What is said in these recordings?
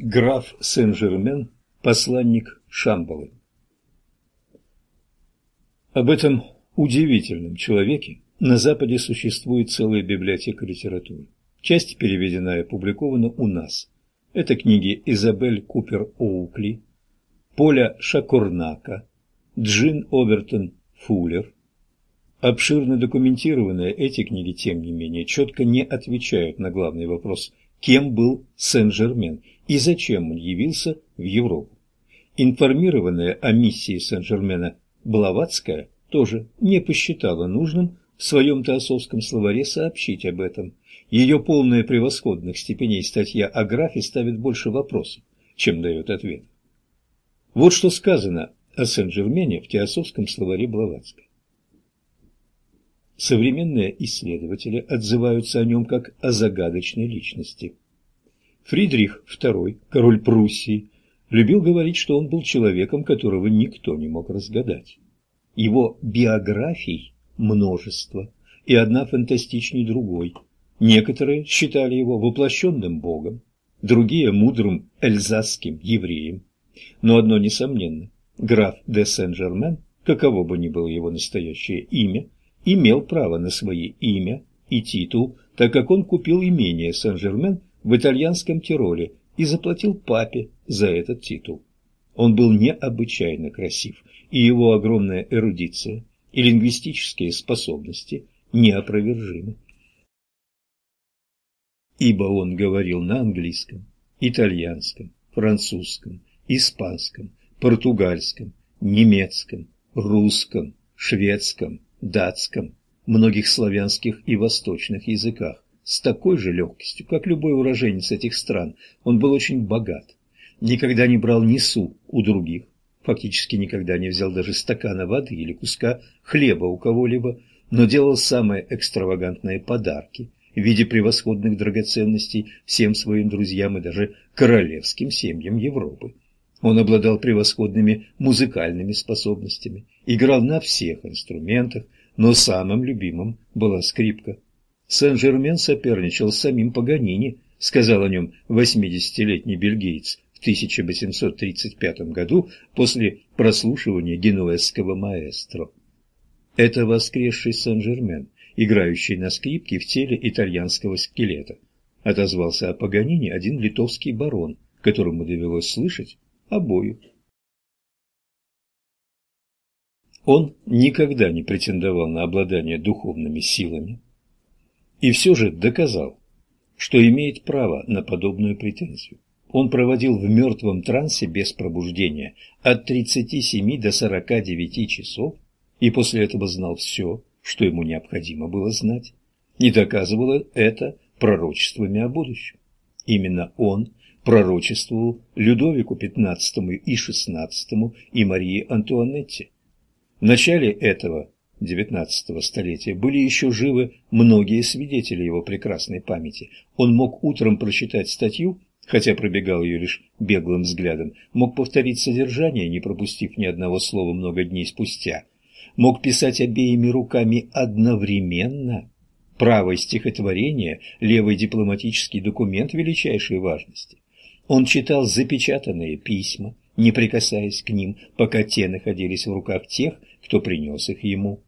Граф Сен-Жермен, посланник Шамбалы. Об этом удивительном человеке на Западе существует целая библиотека литературы. Часть переведена и опубликована у нас. Это книги Изабель Купер Оукли, Поля Шакурнака, Джин Обертон Фуллер. Обширно документированные эти книги, тем не менее, четко не отвечают на главный вопрос – кем был Сен-Жермен и зачем он явился в Европу. Информированная о миссии Сен-Жермена Блаватская тоже не посчитала нужным в своем теософском словаре сообщить об этом. Ее полная превосходных степеней статья о графе ставит больше вопросов, чем дает ответ. Вот что сказано о Сен-Жермене в теософском словаре Блаватской. Современные исследователи отзываются о нем как о загадочной личности. Фридрих II, король Пруссии, любил говорить, что он был человеком, которого никто не мог разгадать. Его биографий множество, и одна фантастичней другой. Некоторые считали его воплощенным богом, другие – мудрым эльзасским евреем. Но одно несомненно – граф де Сен-Жермен, каково бы ни было его настоящее имя, имел право на свое имя и титул, так как он купил имение Сен-Жермен в итальянском Тироле и заплатил папе за этот титул. Он был необычайно красив, и его огромная эрудиция и лингвистические способности неопровержимы. Ибо он говорил на английском, итальянском, французском, испанском, португальском, немецком, русском, шведском, датском, многих славянских и восточных языках с такой же легкостью, как любой уроженец этих стран. Он был очень богат, никогда не брал ни су у других, фактически никогда не взял даже стакана воды или куска хлеба у кого-либо, но делал самые экстравагантные подарки в виде превосходных драгоценностей всем своим друзьям и даже королевским семьям Европы. Он обладал превосходными музыкальными способностями, играл на всех инструментах, но самым любимым была скрипка. Сен-Жермен соперничал с самим Паганини, сказал о нем 80-летний бельгиец в 1835 году после прослушивания генуэзского маэстро. Это воскресший Сен-Жермен, играющий на скрипке в теле итальянского скелета, отозвался о Паганини один литовский барон, которому довелось слышать обоих. Он никогда не претендовал на обладание духовными силами и все же доказал, что имеет право на подобную претензию. Он проводил в мертвом трансе без пробуждения от 37 до 49 часов и после этого знал все, что ему необходимо было знать, и доказывало это пророчествами о будущем. Именно он пророчествовал Людовику XV и XVI и Марии Антуанетте. В начале этого XIX столетия были еще живы многие свидетели его прекрасной памяти. Он мог утром прочитать статью, хотя пробегал ее лишь беглым взглядом, мог повторить содержание, не пропустив ни одного слова много дней спустя, мог писать обеими руками одновременно, правой стихотворение, левый дипломатический документ величайшей важности. Он читал запечатанные письма, не прикасаясь к ним, пока те находились в руках тех, кто принес их ему.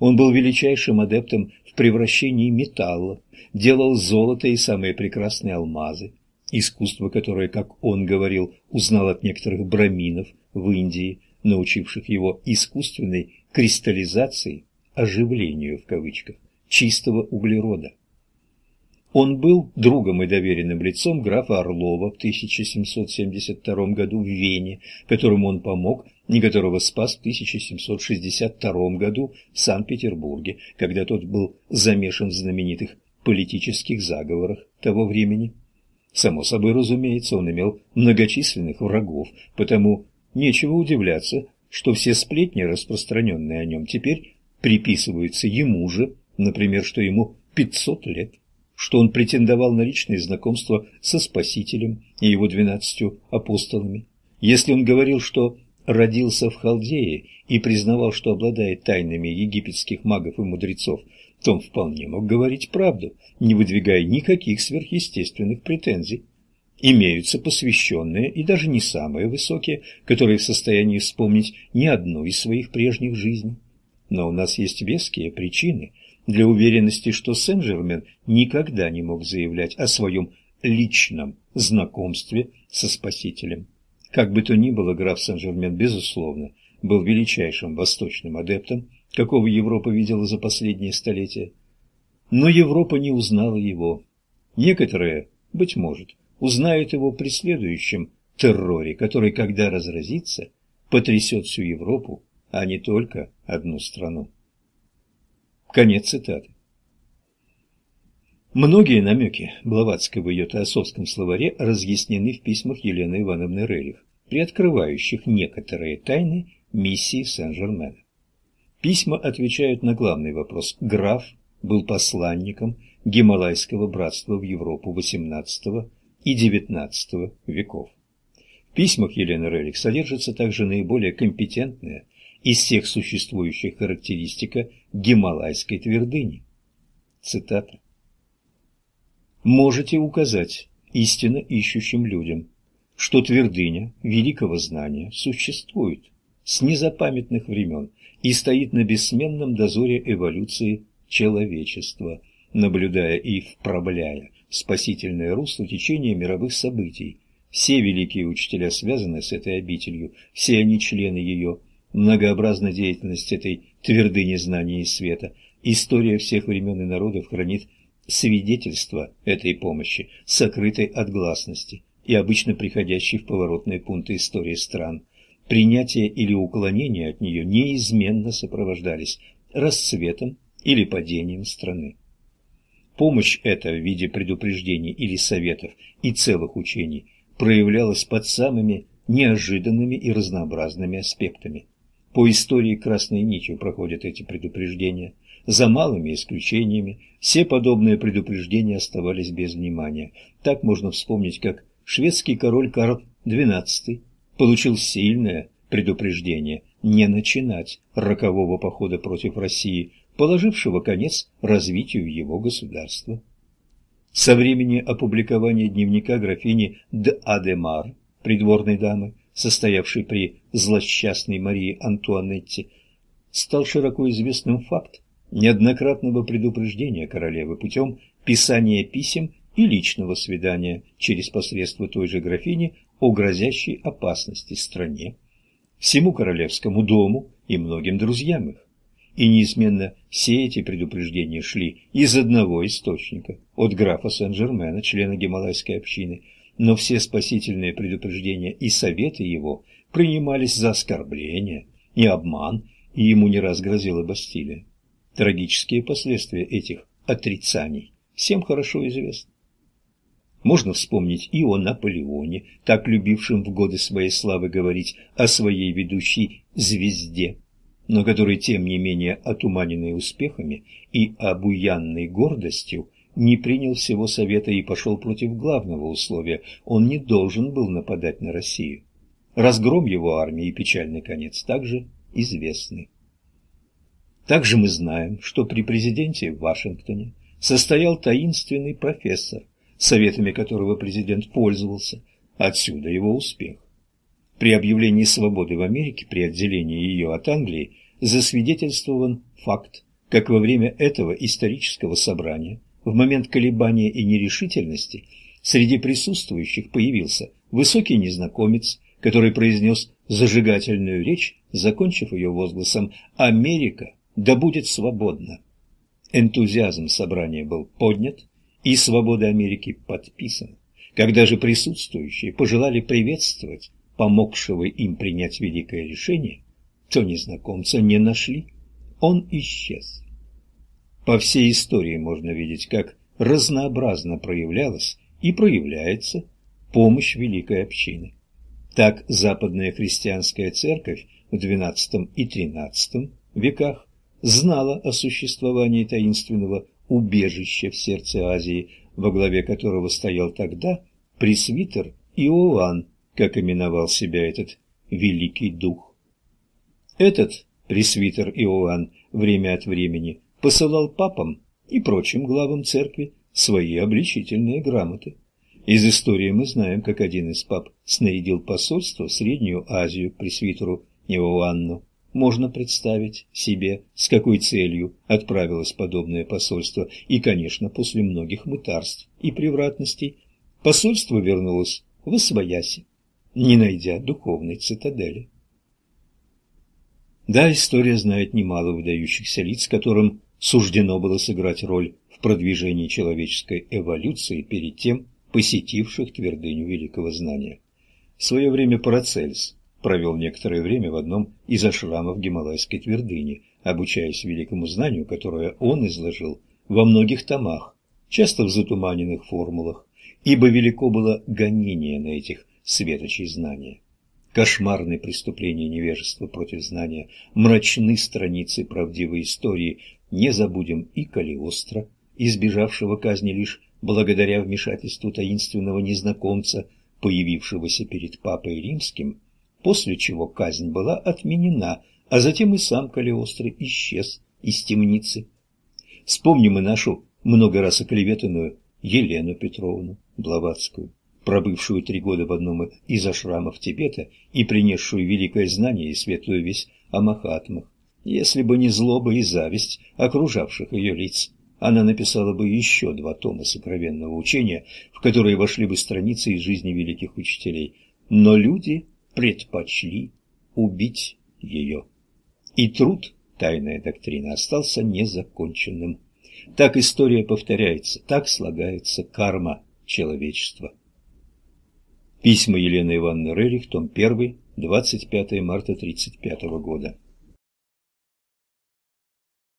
Он был величайшим адептом в превращении металла, делал золото и самые прекрасные алмазы, искусство которое, как он говорил, узнал от некоторых браминов в Индии, научивших его искусственной кристаллизации, оживлению в кавычках, чистого углерода. Он был другом и доверенным лицом графа Орлова в 1772 году в Вене, которому он помог и которого спас в 1762 году в Санкт-Петербурге, когда тот был замешан в знаменитых политических заговорах того времени. Само собой разумеется, он имел многочисленных врагов, потому нечего удивляться, что все сплетни, распространенные о нем теперь, приписываются ему же, например, что ему 500 лет что он претендовал на личные знакомства со Спасителем и его двенадцатью апостолами. Если он говорил, что родился в Халдее и признавал, что обладает тайнами египетских магов и мудрецов, то он вполне мог говорить правду, не выдвигая никаких сверхъестественных претензий. Имеются посвященные и даже не самые высокие, которые в состоянии вспомнить ни одну из своих прежних жизней. Но у нас есть веские причины для уверенности, что Сен-Жермен никогда не мог заявлять о своем личном знакомстве со Спасителем. Как бы то ни было, граф Сен-Жермен, безусловно, был величайшим восточным адептом, какого Европа видела за последние столетия. Но Европа не узнала его. Некоторые, быть может, узнают его при следующем терроре, который, когда разразится, потрясет всю Европу, а не только одну страну. Конец цитаты. Многие намеки Блаватской в ее теософском словаре разъяснены в письмах Елены Ивановны Рерих, приоткрывающих некоторые тайны миссии Сен-Жермена. Письма отвечают на главный вопрос. Граф был посланником Гималайского братства в Европу XVIII и XIX веков. В письмах Елены Рерих содержится также наиболее компетентная из всех существующих характеристика Гималайской твердыни. Цитата можете указать истинно ищущим людям, что твердыня великого знания существует с незапамятных времен и стоит на бессменном дозоре эволюции человечества, наблюдая и вправляя спасительное русло течения мировых событий. Все великие учителя связаны с этой обителью, все они члены ее, многообразна деятельность этой твердыни знания и света. История всех времен и народов хранит свидетельство этой помощи, сокрытой от гласности и обычно приходящей в поворотные пункты истории стран. Принятие или уклонение от нее неизменно сопровождались расцветом или падением страны. Помощь эта в виде предупреждений или советов и целых учений проявлялась под самыми неожиданными и разнообразными аспектами. По истории красной нитью проходят эти предупреждения – за малыми исключениями, все подобные предупреждения оставались без внимания. Так можно вспомнить, как шведский король Карл XII получил сильное предупреждение не начинать рокового похода против России, положившего конец развитию его государства. Со времени опубликования дневника графини Д. Адемар, придворной дамы, состоявшей при злосчастной Марии Антуанетте, стал широко известным факт, неоднократного предупреждения королевы путем писания писем и личного свидания через посредство той же графини о грозящей опасности стране, всему королевскому дому и многим друзьям их. И неизменно все эти предупреждения шли из одного источника, от графа Сен-Жермена, члена Гималайской общины, но все спасительные предупреждения и советы его принимались за оскорбление и обман, и ему не раз грозила Бастилия. Трагические последствия этих отрицаний всем хорошо известны. Можно вспомнить и о Наполеоне, так любившем в годы своей славы говорить о своей ведущей звезде, но который, тем не менее, отуманенный успехами и обуянной гордостью, не принял всего совета и пошел против главного условия – он не должен был нападать на Россию. Разгром его армии и печальный конец также известны. Также мы знаем, что при президенте в Вашингтоне состоял таинственный профессор, советами которого президент пользовался, отсюда его успех. При объявлении свободы в Америке, при отделении ее от Англии, засвидетельствован факт, как во время этого исторического собрания, в момент колебания и нерешительности, среди присутствующих появился высокий незнакомец, который произнес зажигательную речь, закончив ее возгласом «Америка да будет свободно. Энтузиазм собрания был поднят, и свобода Америки подписана. Когда же присутствующие пожелали приветствовать помогшего им принять великое решение, то незнакомца не нашли, он исчез. По всей истории можно видеть, как разнообразно проявлялась и проявляется помощь великой общины. Так западная христианская церковь в XII и XIII веках знала о существовании таинственного убежища в сердце Азии, во главе которого стоял тогда пресвитер Иоанн, как именовал себя этот великий дух. Этот пресвитер Иоанн время от времени посылал папам и прочим главам церкви свои обличительные грамоты. Из истории мы знаем, как один из пап снарядил посольство в Среднюю Азию к пресвитеру Иоанну. Можно представить себе, с какой целью отправилось подобное посольство, и, конечно, после многих мытарств и превратностей посольство вернулось в Освояси, не найдя духовной цитадели. Да, история знает немало выдающихся лиц, которым суждено было сыграть роль в продвижении человеческой эволюции перед тем, посетивших твердыню великого знания. В свое время Парацельс провел некоторое время в одном из ашрамов Гималайской твердыни, обучаясь великому знанию, которое он изложил во многих томах, часто в затуманенных формулах, ибо велико было гонение на этих светочей знания. Кошмарные преступления невежества против знания, мрачны страницы правдивой истории, не забудем и Калиостро, избежавшего казни лишь благодаря вмешательству таинственного незнакомца, появившегося перед Папой Римским, после чего казнь была отменена, а затем и сам Калиостро исчез из темницы. Вспомним и нашу много раз оклеветанную Елену Петровну Блаватскую, пробывшую три года в одном из ашрамов Тибета и принесшую великое знание и светлую весть о Махатмах. Если бы не злоба и зависть окружавших ее лиц, она написала бы еще два тома сокровенного учения, в которые вошли бы страницы из жизни великих учителей. Но люди предпочли убить ее. И труд «Тайная доктрина» остался незаконченным. Так история повторяется, так слагается карма человечества. Письма Елены Ивановны Рерих, том 1, 25 марта 1935 года.